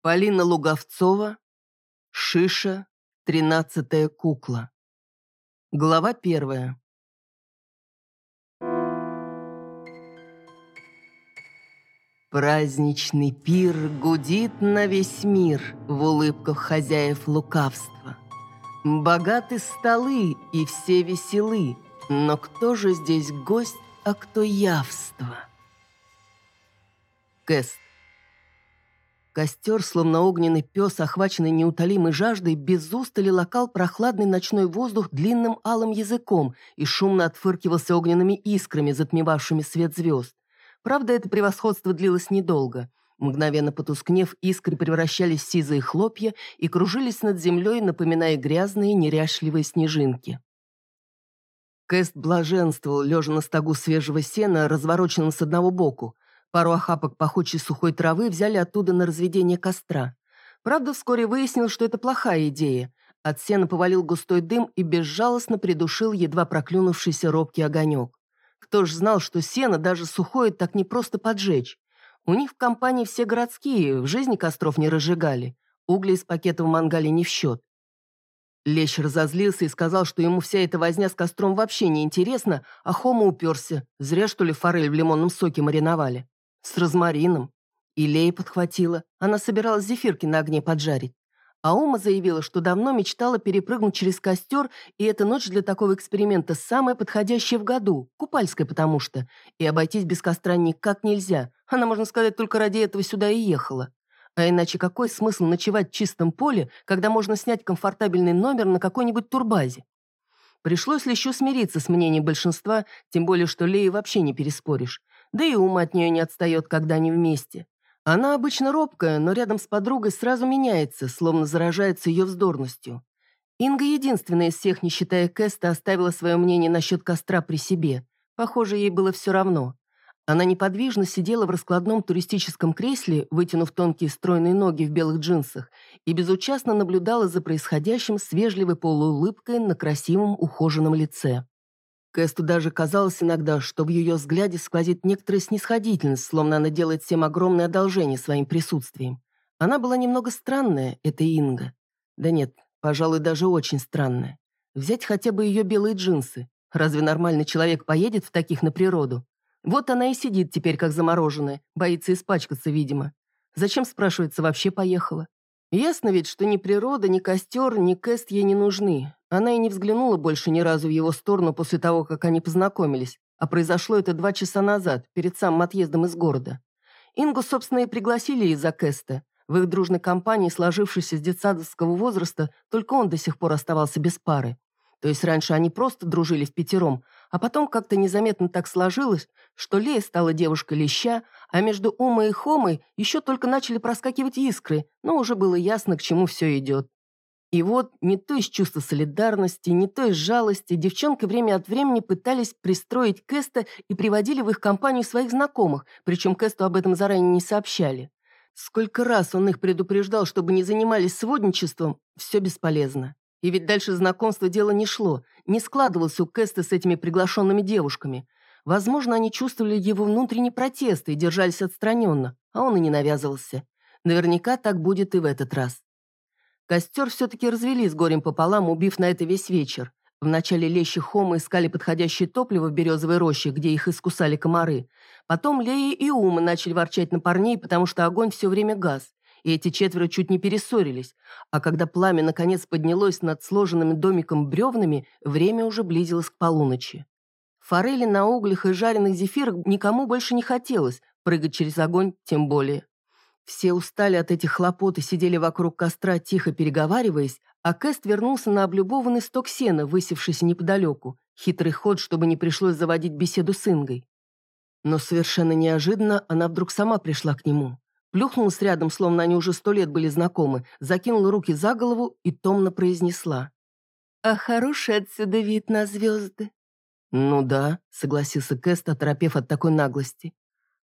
Полина Луговцова, Шиша, тринадцатая кукла. Глава первая. Праздничный пир гудит на весь мир в улыбках хозяев лукавства. Богаты столы и все веселы, но кто же здесь гость, а кто явство? Кэст. Костер, словно огненный пес, охваченный неутолимой жаждой, без устали локал прохладный ночной воздух длинным алым языком и шумно отфыркивался огненными искрами, затмевавшими свет звезд. Правда, это превосходство длилось недолго. Мгновенно потускнев, искры превращались в сизые хлопья и кружились над землей, напоминая грязные, неряшливые снежинки. Кэст блаженствовал, лежа на стогу свежего сена, развороченном с одного боку. Пару охапок пахучей сухой травы взяли оттуда на разведение костра. Правда, вскоре выяснил, что это плохая идея. От сена повалил густой дым и безжалостно придушил едва проклюнувшийся робкий огонек. Кто ж знал, что сено, даже сухое, так не просто поджечь. У них в компании все городские, в жизни костров не разжигали. Угли из пакета в мангале не в счет. Лещ разозлился и сказал, что ему вся эта возня с костром вообще не интересна, а Хома уперся. Зря, что ли, форель в лимонном соке мариновали. С розмарином. И Лея подхватила. Она собиралась зефирки на огне поджарить. А Ума заявила, что давно мечтала перепрыгнуть через костер, и эта ночь для такого эксперимента самая подходящая в году, купальская потому что, и обойтись без костра никак нельзя. Она, можно сказать, только ради этого сюда и ехала. А иначе какой смысл ночевать в чистом поле, когда можно снять комфортабельный номер на какой-нибудь турбазе? Пришлось ли еще смириться с мнением большинства, тем более, что Леи вообще не переспоришь. Да и ум от нее не отстает, когда они вместе. Она обычно робкая, но рядом с подругой сразу меняется, словно заражается ее вздорностью. Инга единственная из всех, не считая Кэста, оставила свое мнение насчет костра при себе. Похоже, ей было все равно. Она неподвижно сидела в раскладном туристическом кресле, вытянув тонкие стройные ноги в белых джинсах, и безучастно наблюдала за происходящим с вежливой полуулыбкой на красивом ухоженном лице. Кэсту даже казалось иногда, что в ее взгляде сквозит некоторая снисходительность, словно она делает всем огромное одолжение своим присутствием. Она была немного странная, эта Инга. Да нет, пожалуй, даже очень странная. Взять хотя бы ее белые джинсы. Разве нормальный человек поедет в таких на природу? Вот она и сидит теперь как замороженная, боится испачкаться, видимо. Зачем, спрашивается, вообще поехала? Ясно ведь, что ни природа, ни костер, ни кэст ей не нужны. Она и не взглянула больше ни разу в его сторону после того, как они познакомились, а произошло это два часа назад, перед самым отъездом из города. Ингу, собственно, и пригласили из-за кэста. В их дружной компании, сложившейся с детсадовского возраста, только он до сих пор оставался без пары. То есть раньше они просто дружили в пятером, а потом как-то незаметно так сложилось, что Лея стала девушкой леща, а между Умой и Хомой еще только начали проскакивать искры, но уже было ясно, к чему все идет. И вот не то из чувства солидарности, не то из жалости девчонки время от времени пытались пристроить Кэста и приводили в их компанию своих знакомых, причем Кэсту об этом заранее не сообщали. Сколько раз он их предупреждал, чтобы не занимались сводничеством, все бесполезно. И ведь дальше знакомства дело не шло, не складывался у Кэста с этими приглашенными девушками. Возможно, они чувствовали его внутренний протест и держались отстраненно, а он и не навязывался. Наверняка так будет и в этот раз. Костер все-таки развели с горем пополам, убив на это весь вечер. Вначале лещи Хома искали подходящее топливо в березовой роще, где их искусали комары. Потом Лея и Ума начали ворчать на парней, потому что огонь все время газ и эти четверо чуть не перессорились, а когда пламя наконец поднялось над сложенным домиком бревнами, время уже близилось к полуночи. Форели на углях и жареных зефирах никому больше не хотелось, прыгать через огонь тем более. Все устали от этих хлопот и сидели вокруг костра, тихо переговариваясь, а Кэст вернулся на облюбованный сток сена, высевшийся неподалеку. Хитрый ход, чтобы не пришлось заводить беседу с Ингой. Но совершенно неожиданно она вдруг сама пришла к нему. Плюхнулась рядом, словно они уже сто лет были знакомы, закинула руки за голову и томно произнесла. «А хороший отсюда вид на звезды». «Ну да», — согласился Кэст, оторопев от такой наглости.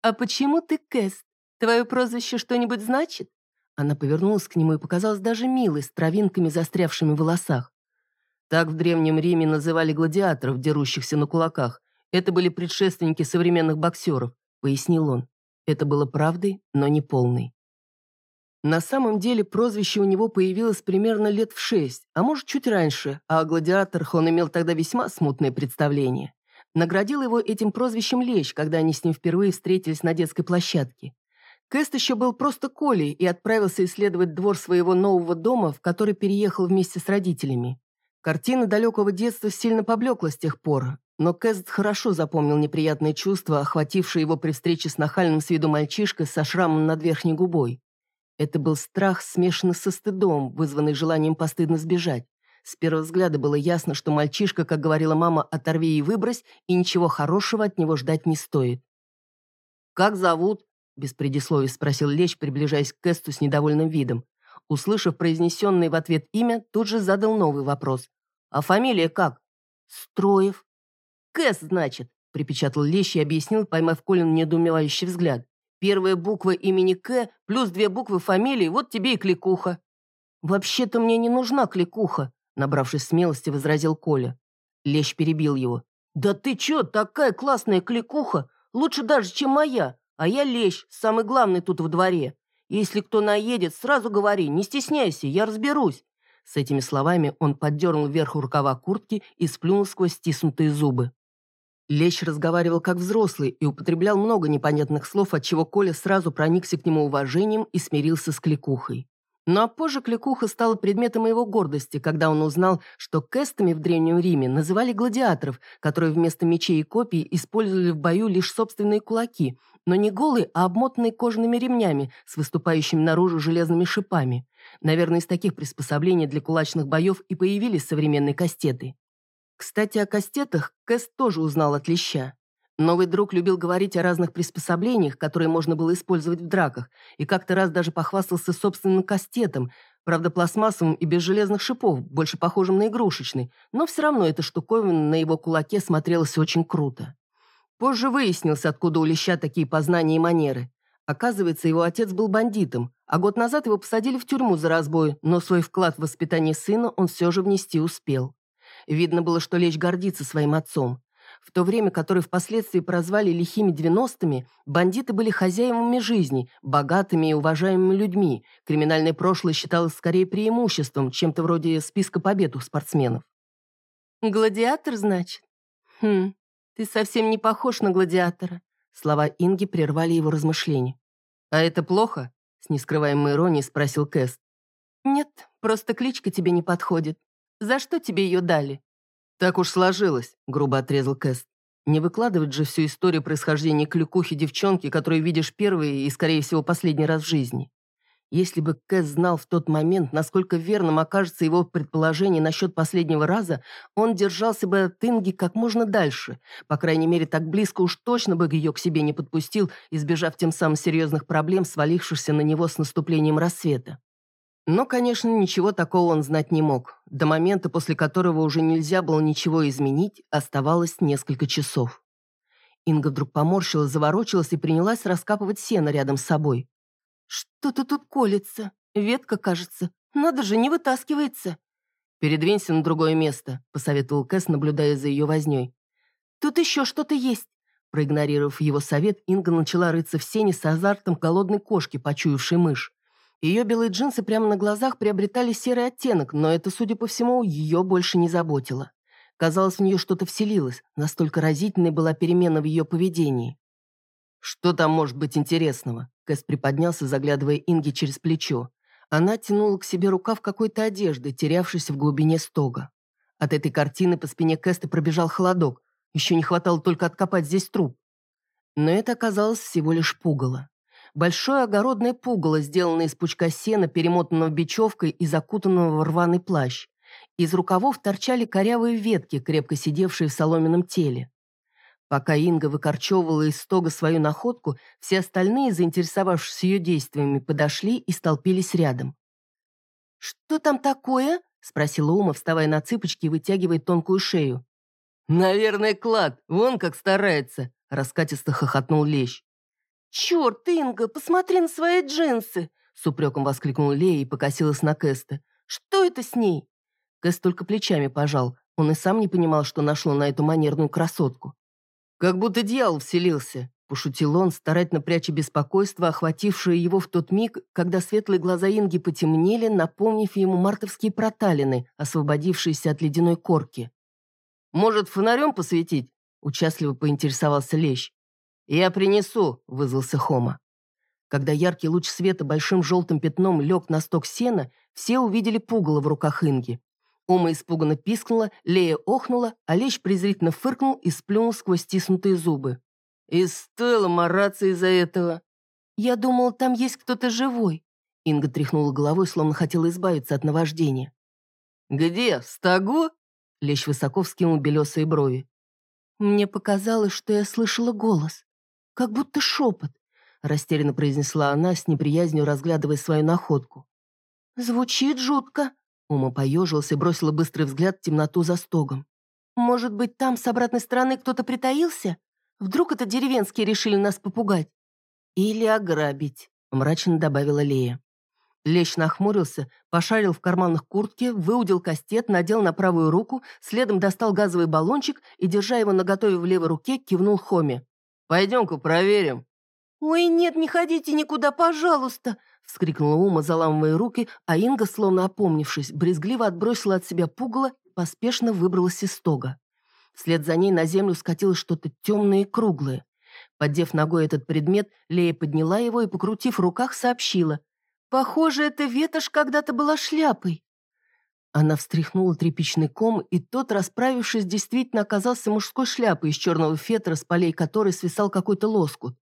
«А почему ты Кэст? Твое прозвище что-нибудь значит?» Она повернулась к нему и показалась даже милой, с травинками, застрявшими в волосах. Так в Древнем Риме называли гладиаторов, дерущихся на кулаках. Это были предшественники современных боксеров, пояснил он. Это было правдой, но не полной. На самом деле прозвище у него появилось примерно лет в шесть, а может чуть раньше, а о гладиаторах он имел тогда весьма смутное представление. Наградил его этим прозвищем Лещ, когда они с ним впервые встретились на детской площадке. Кэст еще был просто Колей и отправился исследовать двор своего нового дома, в который переехал вместе с родителями. Картина далекого детства сильно поблекла с тех пор, но Кэст хорошо запомнил неприятные чувства, охватившие его при встрече с нахальным с виду мальчишкой со шрамом над верхней губой. Это был страх, смешанный со стыдом, вызванный желанием постыдно сбежать. С первого взгляда было ясно, что мальчишка, как говорила мама, оторви и выбрось, и ничего хорошего от него ждать не стоит. «Как зовут?» – без предисловий спросил Лещ, приближаясь к Кэсту с недовольным видом. Услышав произнесенное в ответ имя, тут же задал новый вопрос. «А фамилия как?» «Строев». «Кэст, значит», – припечатал Лещ и объяснил, поймав Колин недоумевающий взгляд. Первая буква имени К плюс две буквы фамилии, вот тебе и кликуха». «Вообще-то мне не нужна кликуха», набравшись смелости, возразил Коля. Лещ перебил его. «Да ты чё, такая классная кликуха? Лучше даже, чем моя. А я Лещ, самый главный тут в дворе. Если кто наедет, сразу говори, не стесняйся, я разберусь». С этими словами он поддернул вверх рукава куртки и сплюнул сквозь стиснутые зубы. Лещ разговаривал как взрослый и употреблял много непонятных слов, отчего Коля сразу проникся к нему уважением и смирился с кликухой. Ну а позже кликуха стала предметом его гордости, когда он узнал, что кэстами в Древнем Риме называли гладиаторов, которые вместо мечей и копий использовали в бою лишь собственные кулаки, но не голые, а обмотанные кожаными ремнями с выступающими наружу железными шипами. Наверное, из таких приспособлений для кулачных боев и появились современные кастеты. Кстати, о кастетах Кэс тоже узнал от леща. Новый друг любил говорить о разных приспособлениях, которые можно было использовать в драках, и как-то раз даже похвастался собственным кастетом, правда пластмассовым и без железных шипов, больше похожим на игрушечный, но все равно эта штуковина на его кулаке смотрелась очень круто. Позже выяснилось, откуда у леща такие познания и манеры. Оказывается, его отец был бандитом, а год назад его посадили в тюрьму за разбой, но свой вклад в воспитание сына он все же внести успел. Видно было, что Лещ гордится своим отцом. В то время, которое впоследствии прозвали лихими девяностыми, бандиты были хозяевами жизни, богатыми и уважаемыми людьми. Криминальное прошлое считалось скорее преимуществом, чем-то вроде списка побед у спортсменов. «Гладиатор, значит? Хм, ты совсем не похож на гладиатора». Слова Инги прервали его размышления. «А это плохо?» — с нескрываемой иронией спросил Кэст. «Нет, просто кличка тебе не подходит. За что тебе ее дали?» «Так уж сложилось», — грубо отрезал Кэст. «Не выкладывать же всю историю происхождения клюкухи девчонки, которую видишь первый и, скорее всего, последний раз в жизни. Если бы Кэс знал в тот момент, насколько верным окажется его предположение насчет последнего раза, он держался бы от Инги как можно дальше. По крайней мере, так близко уж точно бы ее к себе не подпустил, избежав тем самым серьезных проблем, свалившихся на него с наступлением рассвета. Но, конечно, ничего такого он знать не мог. До момента, после которого уже нельзя было ничего изменить, оставалось несколько часов. Инга вдруг поморщилась, заворочилась и принялась раскапывать сено рядом с собой. «Что-то тут колется. Ветка, кажется. Надо же, не вытаскивается». «Передвинься на другое место», — посоветовал Кэс, наблюдая за ее возней. «Тут еще что-то есть». Проигнорировав его совет, Инга начала рыться в сене с азартом голодной кошки, почуявшей мышь. Ее белые джинсы прямо на глазах приобретали серый оттенок, но это, судя по всему, ее больше не заботило. Казалось, в нее что-то вселилось, настолько разительной была перемена в ее поведении. «Что там может быть интересного?» Кэс приподнялся, заглядывая Инге через плечо. Она тянула к себе рукав какой-то одежды, терявшейся в глубине стога. От этой картины по спине Кэста пробежал холодок. Еще не хватало только откопать здесь труп. Но это оказалось всего лишь пугало большое огородное пугало, сделанное из пучка сена, перемотанного бечевкой и закутанного в рваный плащ. Из рукавов торчали корявые ветки, крепко сидевшие в соломенном теле. Пока Инга выкорчевывала из стога свою находку, все остальные, заинтересовавшись ее действиями, подошли и столпились рядом. «Что там такое?» — спросила Ума, вставая на цыпочки и вытягивая тонкую шею. «Наверное, клад. Вон как старается», — раскатисто хохотнул Лещ. «Черт, Инга, посмотри на свои джинсы!» С упреком воскликнула Лея и покосилась на Кэста. «Что это с ней?» Кэст только плечами пожал. Он и сам не понимал, что нашло на эту манерную красотку. «Как будто дьявол вселился», – пошутил он, старательно пряча беспокойство, охватившее его в тот миг, когда светлые глаза Инги потемнели, напомнив ему мартовские проталины, освободившиеся от ледяной корки. «Может, фонарем посветить?» – участливо поинтересовался Лещ. «Я принесу», – вызвался Хома. Когда яркий луч света большим желтым пятном лег на сток сена, все увидели пугало в руках Инги. Ома испуганно пискнула, Лея охнула, а Лещ презрительно фыркнул и сплюнул сквозь стиснутые зубы. «И стоило мараться из-за этого». «Я думал, там есть кто-то живой». Инга тряхнула головой, словно хотела избавиться от наваждения. «Где? В стогу?» Лещ высоко вскинул белесые брови. «Мне показалось, что я слышала голос. Как будто шепот», растерянно произнесла она, с неприязнью разглядывая свою находку. «Звучит жутко», Ума поежилась и бросила быстрый взгляд в темноту за стогом. «Может быть, там с обратной стороны кто-то притаился? Вдруг это деревенские решили нас попугать?» «Или ограбить», — мрачно добавила Лея. Лещ нахмурился, пошарил в карманах куртки, выудил кастет, надел на правую руку, следом достал газовый баллончик и, держа его наготове в левой руке, кивнул Хоме. «Пойдем-ка проверим». «Ой, нет, не ходите никуда, пожалуйста!» Вскрикнула Ума, заламывая руки, а Инга, словно опомнившись, брезгливо отбросила от себя пугало поспешно выбралась из стога. Вслед за ней на землю скатилось что-то темное и круглое. Поддев ногой этот предмет, Лея подняла его и, покрутив в руках, сообщила. «Похоже, эта ветошь когда-то была шляпой». Она встряхнула тряпичный ком, и тот, расправившись, действительно оказался мужской шляпой из черного фетра, с полей которой свисал какой-то лоскут.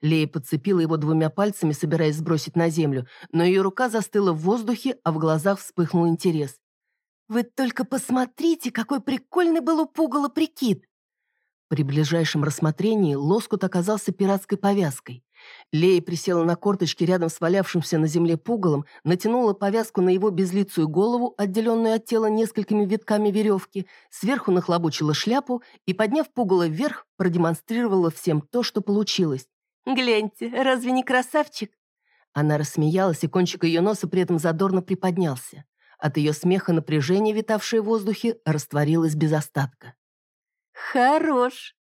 Лея подцепила его двумя пальцами, собираясь сбросить на землю, но ее рука застыла в воздухе, а в глазах вспыхнул интерес. «Вы только посмотрите, какой прикольный был у пугала прикид!» При ближайшем рассмотрении лоскут оказался пиратской повязкой. Лея присела на корточки рядом с валявшимся на земле пугалом, натянула повязку на его безлицую голову, отделенную от тела несколькими витками веревки, сверху нахлобучила шляпу и, подняв пугало вверх, продемонстрировала всем то, что получилось. Гляньте, разве не красавчик?» Она рассмеялась, и кончик ее носа при этом задорно приподнялся. От ее смеха напряжение, витавшее в воздухе, растворилось без остатка. «Хорош!»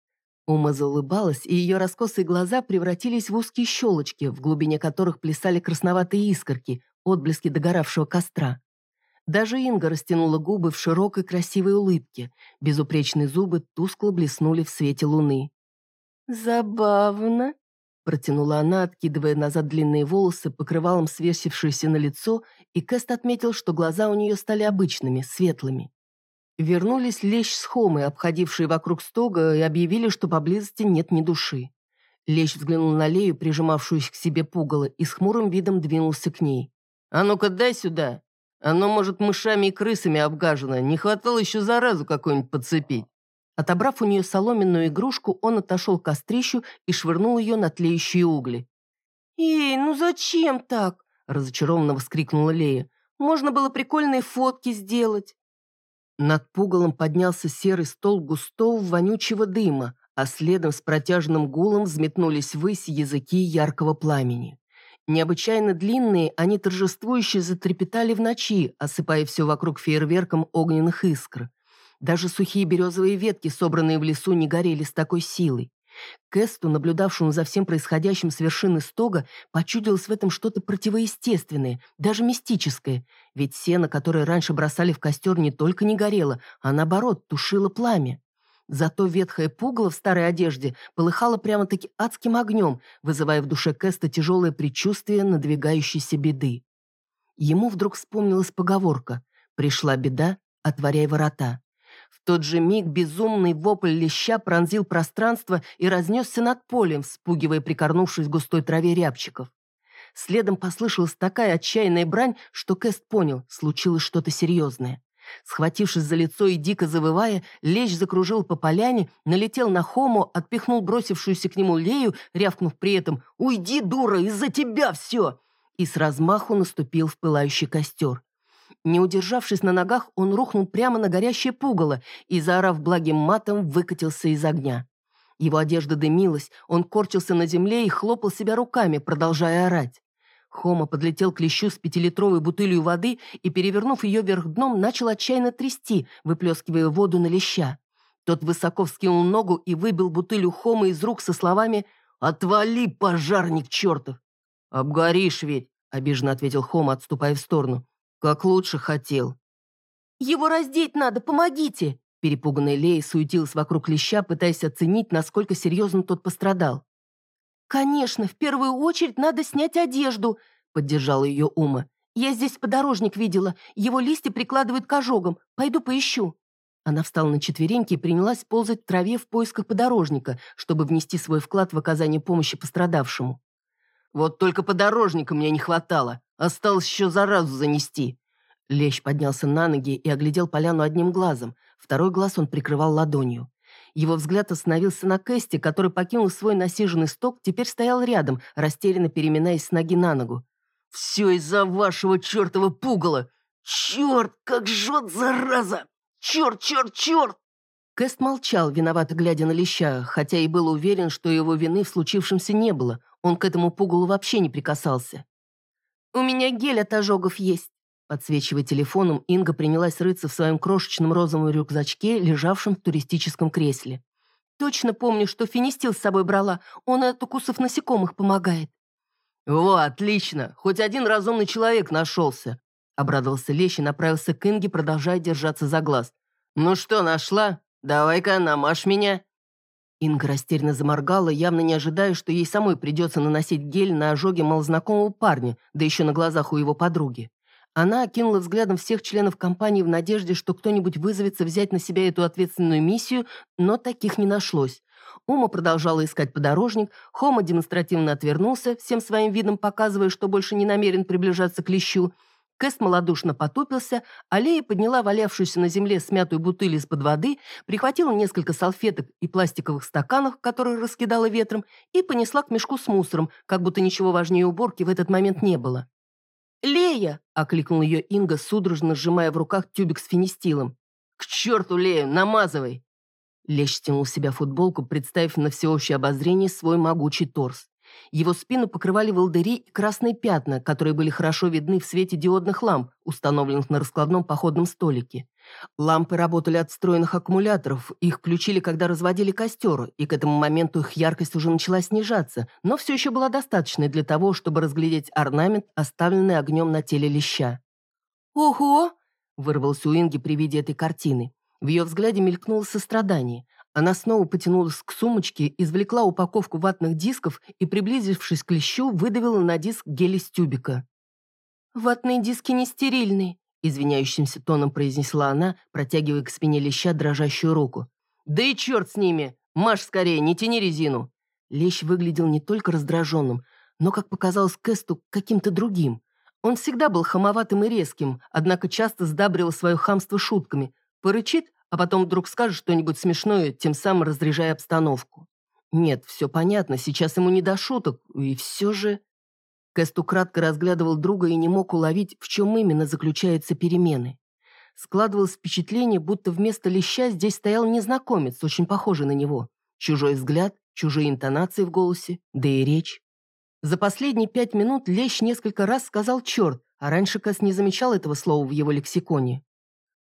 Ума заулыбалась, и ее раскосые глаза превратились в узкие щелочки, в глубине которых плясали красноватые искорки, отблески догоравшего костра. Даже Инга растянула губы в широкой красивой улыбке. Безупречные зубы тускло блеснули в свете луны. «Забавно», Протянула она, откидывая назад длинные волосы, покрывалом свесившиеся на лицо, и Кэст отметил, что глаза у нее стали обычными, светлыми. Вернулись Лещ с Хомой, обходившие вокруг стога, и объявили, что поблизости нет ни души. Лещ взглянул на Лею, прижимавшуюся к себе пугало, и с хмурым видом двинулся к ней. «А ну-ка дай сюда! Оно, может, мышами и крысами обгажено, не хватало еще заразу какую-нибудь подцепить!» Отобрав у нее соломенную игрушку, он отошел к кострищу и швырнул ее на тлеющие угли. «Эй, ну зачем так?» – разочарованно вскрикнула Лея. «Можно было прикольные фотки сделать». Над пугалом поднялся серый стол густого вонючего дыма, а следом с протяжным гулом взметнулись ввысь языки яркого пламени. Необычайно длинные, они торжествующе затрепетали в ночи, осыпая все вокруг фейерверком огненных искр. Даже сухие березовые ветки, собранные в лесу, не горели с такой силой. Кэсту, наблюдавшему за всем происходящим с вершины стога, почудилось в этом что-то противоестественное, даже мистическое, ведь сено, которое раньше бросали в костер, не только не горело, а наоборот, тушило пламя. Зато ветхое пугало в старой одежде полыхало прямо-таки адским огнем, вызывая в душе Кэста тяжелое предчувствие надвигающейся беды. Ему вдруг вспомнилась поговорка «Пришла беда, отворяй ворота». В тот же миг безумный вопль леща пронзил пространство и разнесся над полем, спугивая прикорнувшись в густой траве рябчиков. Следом послышалась такая отчаянная брань, что Кэст понял, случилось что-то серьезное. Схватившись за лицо и дико завывая, лещ закружил по поляне, налетел на Хому, отпихнул бросившуюся к нему Лею, рявкнув при этом «Уйди, дура, из-за тебя все!» и с размаху наступил в пылающий костер. Не удержавшись на ногах, он рухнул прямо на горящее пугало и, заорав благим матом, выкатился из огня. Его одежда дымилась, он корчился на земле и хлопал себя руками, продолжая орать. Хома подлетел к лещу с пятилитровой бутылью воды и, перевернув ее вверх дном, начал отчаянно трясти, выплескивая воду на леща. Тот высоко вскинул ногу и выбил бутыль у Хома из рук со словами «Отвали, пожарник чертов!» «Обгоришь ведь!» — обиженно ответил Хома, отступая в сторону. «Как лучше хотел». «Его раздеть надо, помогите!» Перепуганная Лея суетилась вокруг леща, пытаясь оценить, насколько серьезно тот пострадал. «Конечно, в первую очередь надо снять одежду», — поддержала ее Ума. «Я здесь подорожник видела. Его листья прикладывают к ожогам. Пойду поищу». Она встала на четвереньки и принялась ползать в траве в поисках подорожника, чтобы внести свой вклад в оказание помощи пострадавшему. «Вот только подорожника мне не хватало. Осталось еще заразу занести». Лещ поднялся на ноги и оглядел поляну одним глазом. Второй глаз он прикрывал ладонью. Его взгляд остановился на Кэсте, который покинул свой насиженный сток, теперь стоял рядом, растерянно переминаясь с ноги на ногу. «Все из-за вашего чертова пугала! Черт, как жжет, зараза! Черт, черт, черт!» Кэст молчал, виновато глядя на леща, хотя и был уверен, что его вины в случившемся не было. Он к этому пугалу вообще не прикасался. «У меня гель от ожогов есть». Подсвечивая телефоном, Инга принялась рыться в своем крошечном розовом рюкзачке, лежавшем в туристическом кресле. «Точно помню, что финистил с собой брала. Он от укусов насекомых помогает». «Во, отлично! Хоть один разумный человек нашелся!» Обрадовался Лещ и направился к Инге, продолжая держаться за глаз. «Ну что, нашла? Давай-ка намажь меня!» Инга растерянно заморгала, явно не ожидая, что ей самой придется наносить гель на ожоги малознакомого парня, да еще на глазах у его подруги. Она окинула взглядом всех членов компании в надежде, что кто-нибудь вызовется взять на себя эту ответственную миссию, но таких не нашлось. Ума продолжала искать подорожник, Хома демонстративно отвернулся, всем своим видом показывая, что больше не намерен приближаться к лещу. Кэст малодушно потупился, а Лея подняла валявшуюся на земле смятую бутыль из-под воды, прихватила несколько салфеток и пластиковых стаканов, которые раскидала ветром, и понесла к мешку с мусором, как будто ничего важнее уборки в этот момент не было. «Лея!» – окликнул ее Инга, судорожно сжимая в руках тюбик с фенистилом. «К черту, Лея, намазывай!» Лещ стянул в себя футболку, представив на всеобщее обозрение свой могучий торс. Его спину покрывали волдыри и красные пятна, которые были хорошо видны в свете диодных ламп, установленных на раскладном походном столике. Лампы работали от встроенных аккумуляторов, их включили, когда разводили костер, и к этому моменту их яркость уже начала снижаться, но все еще была достаточной для того, чтобы разглядеть орнамент, оставленный огнем на теле леща. «Ого!» – вырвался у Инги при виде этой картины. В ее взгляде мелькнуло сострадание. Она снова потянулась к сумочке, извлекла упаковку ватных дисков и, приблизившись к лещу, выдавила на диск гель из тюбика. «Ватные диски не стерильные», – извиняющимся тоном произнесла она, протягивая к спине леща дрожащую руку. «Да и черт с ними! Маш скорее, не тяни резину!» Лещ выглядел не только раздраженным, но, как показалось Кэсту, каким-то другим. Он всегда был хамоватым и резким, однако часто сдабривал свое хамство шутками, Порычит, а потом вдруг скажет что-нибудь смешное, тем самым разряжая обстановку. Нет, все понятно, сейчас ему не до шуток, и все же... Кэст украдко разглядывал друга и не мог уловить, в чем именно заключаются перемены. Складывалось впечатление, будто вместо леща здесь стоял незнакомец, очень похожий на него. Чужой взгляд, чужие интонации в голосе, да и речь. За последние пять минут лещ несколько раз сказал «черт», а раньше Кэс не замечал этого слова в его лексиконе.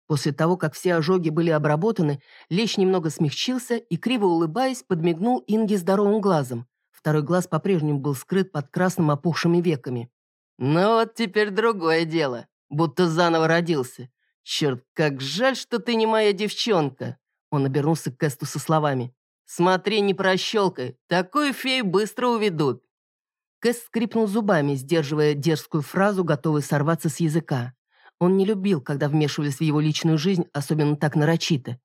После того, как все ожоги были обработаны, лещ немного смягчился и, криво улыбаясь, подмигнул Инге здоровым глазом. Второй глаз по-прежнему был скрыт под красным опухшими веками. «Ну вот теперь другое дело. Будто заново родился. Черт, как жаль, что ты не моя девчонка!» Он обернулся к Кэсту со словами. «Смотри, не прощелкай. Такую фею быстро уведут». Кэст скрипнул зубами, сдерживая дерзкую фразу, готовый сорваться с языка. Он не любил, когда вмешивались в его личную жизнь, особенно так нарочито.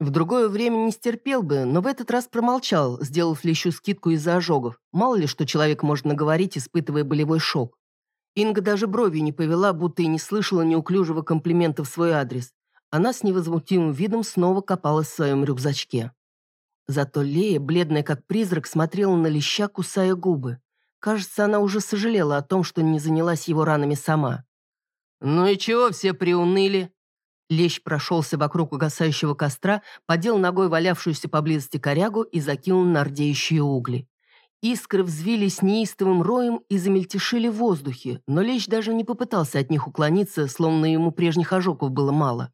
В другое время не стерпел бы, но в этот раз промолчал, сделав лещу скидку из-за ожогов. Мало ли, что человек может наговорить, испытывая болевой шок. Инга даже бровью не повела, будто и не слышала неуклюжего комплимента в свой адрес. Она с невозмутимым видом снова копалась в своем рюкзачке. Зато Лея, бледная как призрак, смотрела на леща, кусая губы. Кажется, она уже сожалела о том, что не занялась его ранами сама. «Ну и чего все приуныли?» Лещ прошелся вокруг угасающего костра, подел ногой валявшуюся поблизости корягу и закинул на рдеющие угли. Искры взвились неистовым роем и замельтешили в воздухе, но Лещ даже не попытался от них уклониться, словно ему прежних ожогов было мало.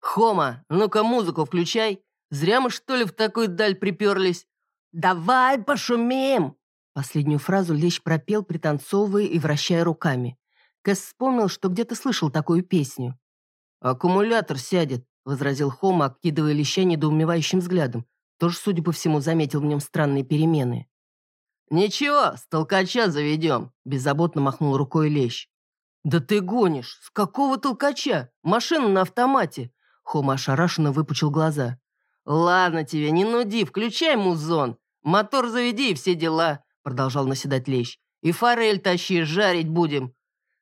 «Хома, ну-ка музыку включай!» Зря мы, что ли, в такую даль приперлись? Давай пошумим!» Последнюю фразу Лещ пропел, пританцовывая и вращая руками. Кэс вспомнил, что где-то слышал такую песню. «Аккумулятор сядет», — возразил Хома, обкидывая Леща недоумевающим взглядом. Тоже, судя по всему, заметил в нем странные перемены. «Ничего, с толкача заведем», — беззаботно махнул рукой Лещ. «Да ты гонишь! С какого толкача? Машина на автомате!» Хома ошарашенно выпучил глаза. «Ладно тебе, не нуди, включай музон. Мотор заведи и все дела», — продолжал наседать Лещ. «И форель тащи, жарить будем».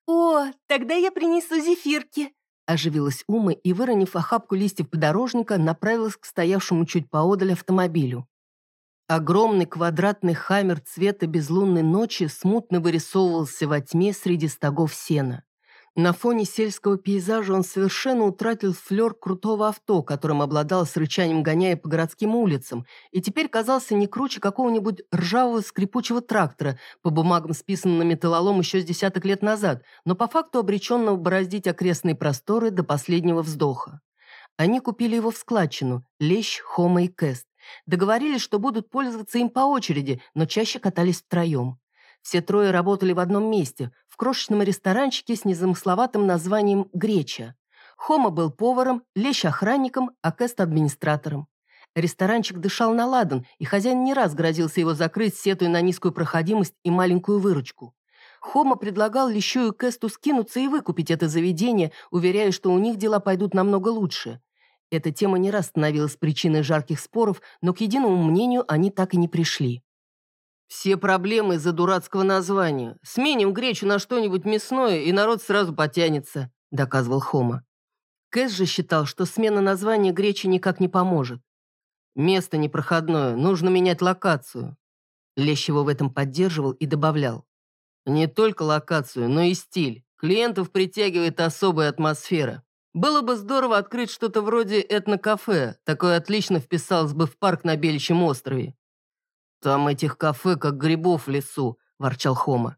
«О, тогда я принесу зефирки», — оживилась Ума и, выронив охапку листьев подорожника, направилась к стоявшему чуть поодаль автомобилю. Огромный квадратный хаммер цвета безлунной ночи смутно вырисовывался во тьме среди стогов сена. На фоне сельского пейзажа он совершенно утратил флер крутого авто, которым обладал с рычанием гоняя по городским улицам, и теперь казался не круче какого-нибудь ржавого скрипучего трактора, по бумагам списанного на металлолом еще с десяток лет назад, но по факту обреченного бороздить окрестные просторы до последнего вздоха. Они купили его в складчину – Лещ, Хома и Кэст. Договорились, что будут пользоваться им по очереди, но чаще катались втроем. Все трое работали в одном месте, крошечном ресторанчике с незамысловатым названием «Греча». Хома был поваром, Лещ – охранником, а Кэст – администратором. Ресторанчик дышал на ладан, и хозяин не раз грозился его закрыть, сетуя на низкую проходимость и маленькую выручку. Хома предлагал Лещу и Кэсту скинуться и выкупить это заведение, уверяя, что у них дела пойдут намного лучше. Эта тема не раз становилась причиной жарких споров, но к единому мнению они так и не пришли. «Все проблемы из-за дурацкого названия. Сменим гречу на что-нибудь мясное, и народ сразу потянется», – доказывал Хома. Кэс же считал, что смена названия гречи никак не поможет. «Место непроходное, нужно менять локацию». Лещ его в этом поддерживал и добавлял. «Не только локацию, но и стиль. Клиентов притягивает особая атмосфера. Было бы здорово открыть что-то вроде этнокафе. Такое отлично вписалось бы в парк на Беличьем острове. «Там этих кафе, как грибов в лесу», – ворчал Хома.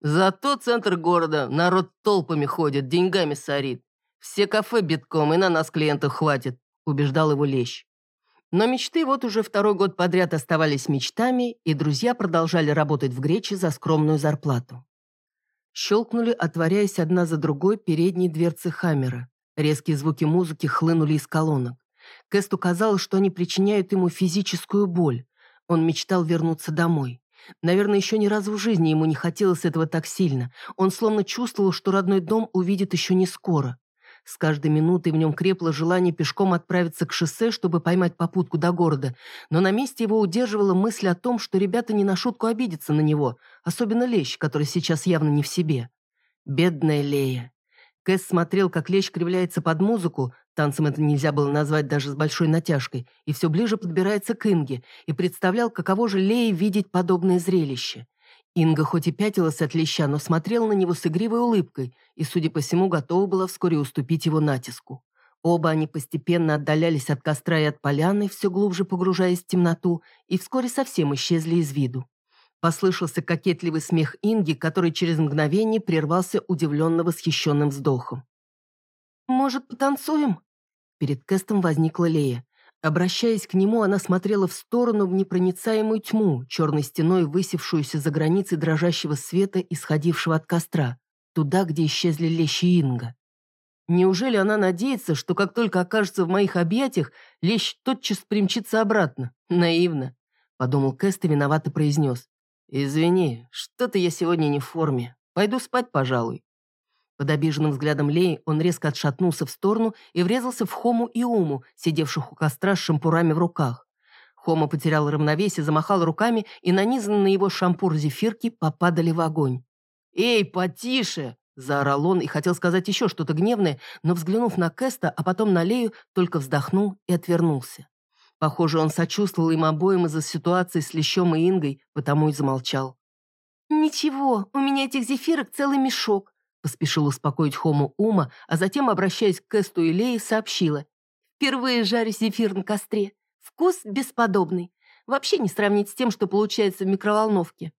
«Зато центр города, народ толпами ходит, деньгами сорит. Все кафе битком, и на нас клиентов хватит», – убеждал его Лещ. Но мечты вот уже второй год подряд оставались мечтами, и друзья продолжали работать в Грече за скромную зарплату. Щелкнули, отворяясь одна за другой, передние дверцы Хаммера. Резкие звуки музыки хлынули из колонок. Кэсту казалось, что они причиняют ему физическую боль. Он мечтал вернуться домой. Наверное, еще ни разу в жизни ему не хотелось этого так сильно. Он словно чувствовал, что родной дом увидит еще не скоро. С каждой минутой в нем крепло желание пешком отправиться к шоссе, чтобы поймать попутку до города, но на месте его удерживала мысль о том, что ребята не на шутку обидятся на него, особенно Лещ, который сейчас явно не в себе. Бедная Лея. Кэс смотрел, как лещ кривляется под музыку, танцем это нельзя было назвать даже с большой натяжкой, и все ближе подбирается к Инге, и представлял, каково же Лее видеть подобное зрелище. Инга хоть и пятилась от леща, но смотрела на него с игривой улыбкой, и, судя по всему, готова была вскоре уступить его натиску. Оба они постепенно отдалялись от костра и от поляны, все глубже погружаясь в темноту, и вскоре совсем исчезли из виду. Послышался кокетливый смех Инги, который через мгновение прервался удивленно восхищенным вздохом. «Может, потанцуем?» Перед Кэстом возникла Лея. Обращаясь к нему, она смотрела в сторону в непроницаемую тьму, черной стеной высевшуюся за границей дрожащего света, исходившего от костра, туда, где исчезли Лещи Инга. Неужели она надеется, что как только окажется в моих объятиях, Лещ тотчас примчится обратно? Наивно, — подумал Кэст и виновато произнес. «Извини, что-то я сегодня не в форме. Пойду спать, пожалуй». Под обиженным взглядом Леи он резко отшатнулся в сторону и врезался в Хому и Уму, сидевших у костра с шампурами в руках. Хома потерял равновесие, замахал руками, и нанизанные на его шампур зефирки попадали в огонь. «Эй, потише!» – заорал он и хотел сказать еще что-то гневное, но, взглянув на Кэста, а потом на Лею, только вздохнул и отвернулся. Похоже, он сочувствовал им обоим из-за ситуации с Лещом и Ингой, потому и замолчал. «Ничего, у меня этих зефирок целый мешок», поспешил успокоить Хому Ума, а затем, обращаясь к Кэсту и Лее, сообщила. «Впервые жарю зефир на костре. Вкус бесподобный. Вообще не сравнить с тем, что получается в микроволновке».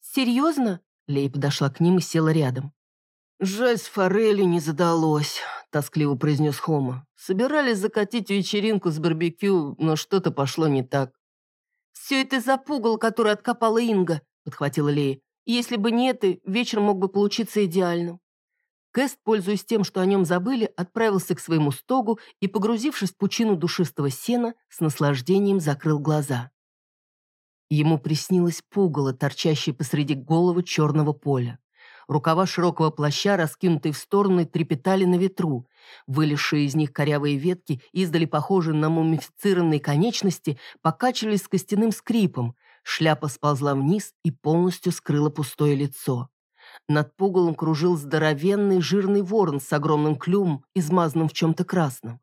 «Серьезно?» Лея подошла к ним и села рядом. «Жаль, с форелью не задалось. — тоскливо произнес Хома. «Собирались закатить вечеринку с барбекю, но что-то пошло не так». «Все это за пугал, который откопала Инга», — подхватила Лея. «Если бы не это, вечер мог бы получиться идеальным». Кэст, пользуясь тем, что о нем забыли, отправился к своему стогу и, погрузившись в пучину душистого сена, с наслаждением закрыл глаза. Ему приснилось пугало, торчащее посреди головы черного поля. Рукава широкого плаща, раскинутые в стороны, трепетали на ветру. Вылезшие из них корявые ветки, издали похожие на мумифицированные конечности, покачивались с костяным скрипом. Шляпа сползла вниз и полностью скрыла пустое лицо. Над пугалом кружил здоровенный жирный ворон с огромным клювом, измазанным в чем-то красном.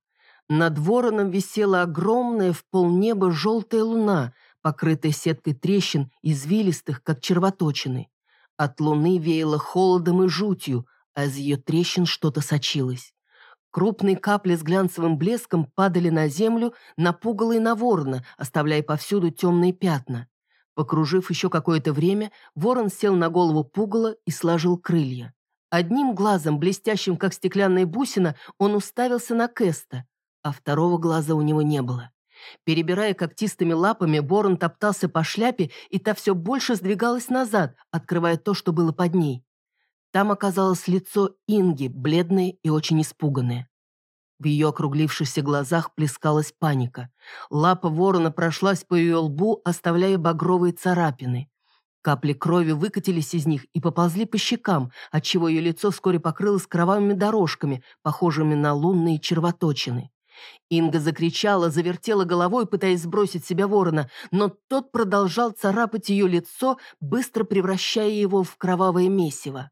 Над вороном висела огромная в полнеба желтая луна, покрытая сеткой трещин, извилистых, как червоточины. От луны веяло холодом и жутью, а из ее трещин что-то сочилось. Крупные капли с глянцевым блеском падали на землю, на пугало и на ворона, оставляя повсюду темные пятна. Покружив еще какое-то время, ворон сел на голову пугала и сложил крылья. Одним глазом, блестящим как стеклянная бусина, он уставился на Кэста, а второго глаза у него не было. Перебирая когтистыми лапами, ворон топтался по шляпе, и та все больше сдвигалась назад, открывая то, что было под ней. Там оказалось лицо Инги, бледное и очень испуганное. В ее округлившихся глазах плескалась паника. Лапа ворона прошлась по ее лбу, оставляя багровые царапины. Капли крови выкатились из них и поползли по щекам, отчего ее лицо вскоре покрылось кровавыми дорожками, похожими на лунные червоточины. Инга закричала, завертела головой, пытаясь сбросить себя ворона, но тот продолжал царапать ее лицо, быстро превращая его в кровавое месиво.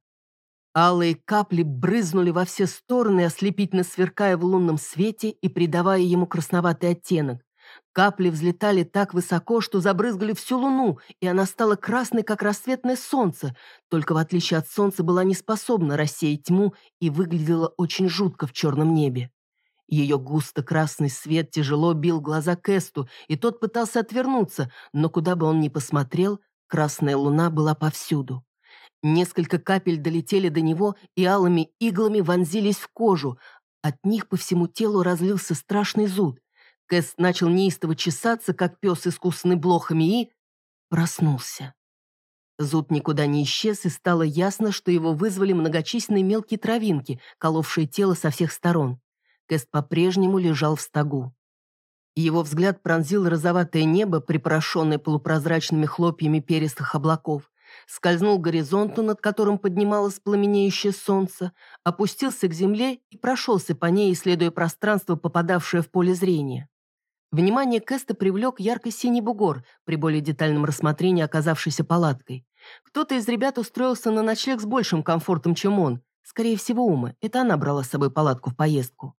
Алые капли брызнули во все стороны, ослепительно сверкая в лунном свете и придавая ему красноватый оттенок. Капли взлетали так высоко, что забрызгали всю луну, и она стала красной, как рассветное солнце, только в отличие от солнца была не способна рассеять тьму и выглядела очень жутко в черном небе. Ее густо-красный свет тяжело бил глаза Кэсту, и тот пытался отвернуться, но куда бы он ни посмотрел, красная луна была повсюду. Несколько капель долетели до него и алыми иглами вонзились в кожу. От них по всему телу разлился страшный зуд. Кэст начал неистово чесаться, как пес, искусанный блохами, и... проснулся. Зуд никуда не исчез, и стало ясно, что его вызвали многочисленные мелкие травинки, коловшие тело со всех сторон. Кэст по-прежнему лежал в стогу. Его взгляд пронзил розоватое небо, припорошенное полупрозрачными хлопьями перистых облаков, скользнул к горизонту, над которым поднималось пламенеющее солнце, опустился к земле и прошелся по ней, исследуя пространство, попадавшее в поле зрения. Внимание Кэста привлек ярко-синий бугор, при более детальном рассмотрении оказавшийся палаткой. Кто-то из ребят устроился на ночлег с большим комфортом, чем он. Скорее всего, Ума. Это она брала с собой палатку в поездку.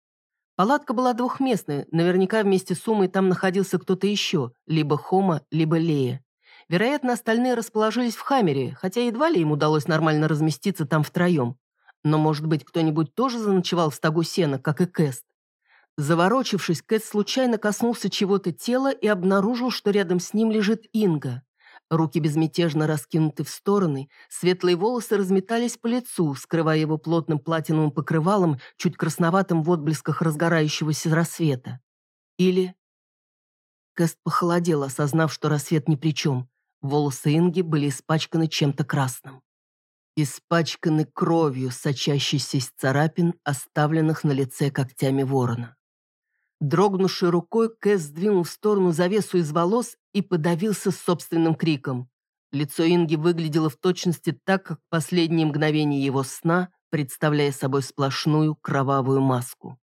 Палатка была двухместная, наверняка вместе с Умой там находился кто-то еще, либо Хома, либо Лея. Вероятно, остальные расположились в Хаммере, хотя едва ли им удалось нормально разместиться там втроем. Но, может быть, кто-нибудь тоже заночевал в стогу сена, как и Кэст. Заворочившись, Кэст случайно коснулся чего-то тела и обнаружил, что рядом с ним лежит Инга. Руки безмятежно раскинуты в стороны, светлые волосы разметались по лицу, скрывая его плотным платиновым покрывалом, чуть красноватым в отблесках разгорающегося рассвета. Или... Кэст похолодел, осознав, что рассвет ни при чем. Волосы Инги были испачканы чем-то красным. Испачканы кровью, сочащейся из царапин, оставленных на лице когтями ворона. Дрогнувшей рукой Кэс сдвинул в сторону завесу из волос и подавился собственным криком. Лицо Инги выглядело в точности так, как последние мгновения его сна, представляя собой сплошную кровавую маску.